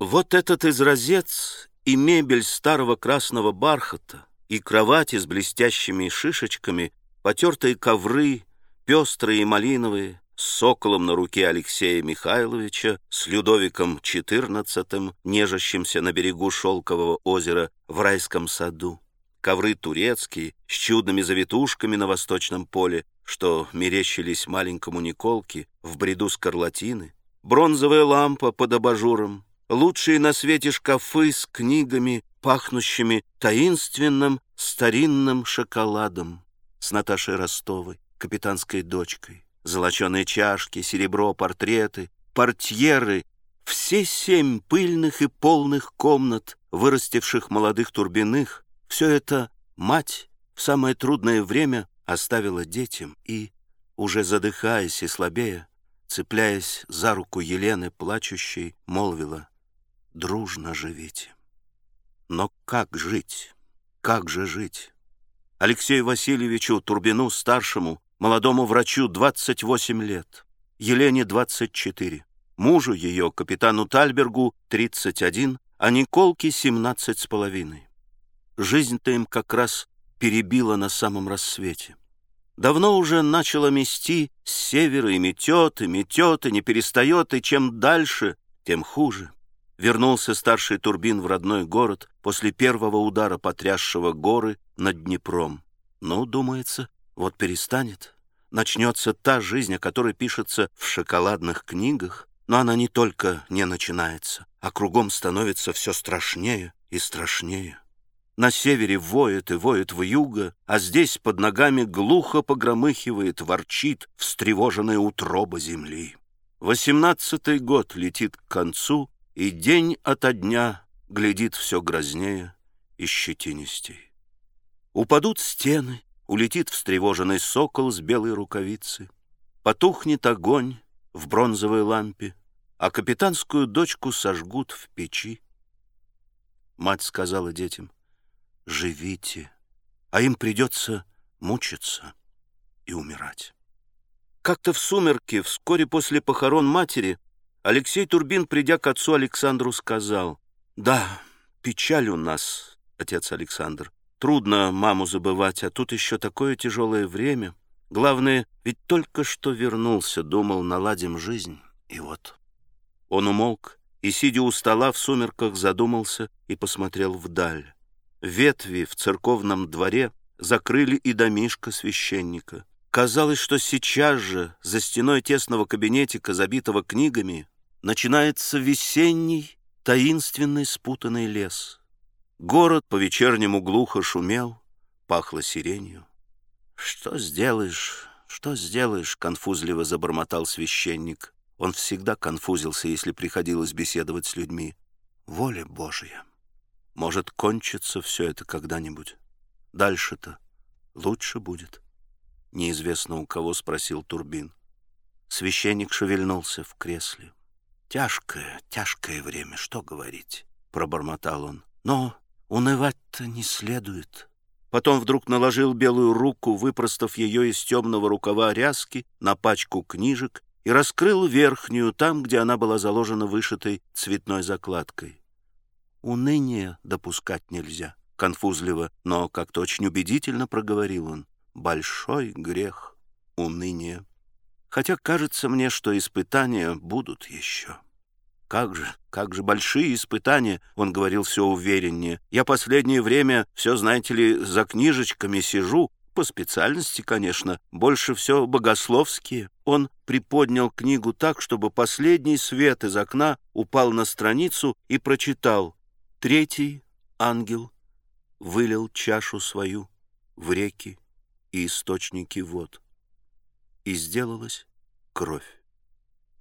Вот этот изразец и мебель старого красного бархата, и кровати с блестящими шишечками, потертые ковры, пестрые и малиновые, с соколом на руке Алексея Михайловича, с Людовиком XIV, нежащимся на берегу Шелкового озера в райском саду. Ковры турецкие, с чудными завитушками на восточном поле, что мерещились маленькому Николке в бреду скарлатины, бронзовая лампа под абажуром, лучшие на свете шкафы с книгами, пахнущими таинственным старинным шоколадом, с Наташей Ростовой, капитанской дочкой, золоченые чашки, серебро, портреты, портьеры, все семь пыльных и полных комнат, вырастивших молодых турбиных, все это мать в самое трудное время оставила детям и, уже задыхаясь и слабея, цепляясь за руку Елены, плачущей, молвила дружно живите. Но как жить? Как же жить? Алексею Васильевичу Турбину, старшему, молодому врачу, 28 лет, Елене 24, мужу ее, капитану Тальбергу, 31, а Николке 17 с половиной. Жизнь-то им как раз перебила на самом рассвете. Давно уже начало мести с севера и метет, и метет, и не перестает, и чем дальше, тем хуже вернулся старший Турбин в родной город после первого удара, потрясшего горы над Днепром. Ну, думается, вот перестанет. Начнется та жизнь, о которой пишется в шоколадных книгах, но она не только не начинается, а кругом становится все страшнее и страшнее. На севере воет и воет в юго, а здесь под ногами глухо погромыхивает, ворчит встревоженная утроба земли. Восемнадцатый год летит к концу, и день ото дня глядит все грознее и щетинистей. Упадут стены, улетит встревоженный сокол с белой рукавицы, потухнет огонь в бронзовой лампе, а капитанскую дочку сожгут в печи. Мать сказала детям, живите, а им придется мучиться и умирать. Как-то в сумерки, вскоре после похорон матери, Алексей Турбин, придя к отцу Александру, сказал, «Да, печаль у нас, отец Александр. Трудно маму забывать, а тут еще такое тяжелое время. Главное, ведь только что вернулся, думал, наладим жизнь, и вот». Он умолк и, сидя у стола в сумерках, задумался и посмотрел вдаль. Ветви в церковном дворе закрыли и домишко священника. Казалось, что сейчас же, за стеной тесного кабинетика, забитого книгами, начинается весенний, таинственный спутанный лес. Город по-вечернему глухо шумел, пахло сиренью. «Что сделаешь, что сделаешь?» — конфузливо забормотал священник. Он всегда конфузился, если приходилось беседовать с людьми. «Воля Божья! Может, кончится все это когда-нибудь. Дальше-то лучше будет». Неизвестно у кого спросил Турбин. Священник шевельнулся в кресле. «Тяжкое, тяжкое время, что говорить?» — пробормотал он. «Но унывать-то не следует». Потом вдруг наложил белую руку, выпростав ее из темного рукава ряски на пачку книжек и раскрыл верхнюю там, где она была заложена вышитой цветной закладкой. «Уныние допускать нельзя», — конфузливо, но как-то очень убедительно проговорил он большой грех уныние. Хотя кажется мне, что испытания будут еще. Как же, как же большие испытания, он говорил все увереннее. Я последнее время все, знаете ли, за книжечками сижу, по специальности, конечно, больше все богословские. Он приподнял книгу так, чтобы последний свет из окна упал на страницу и прочитал «Третий ангел вылил чашу свою в реки и источники вод. И сделалась кровь.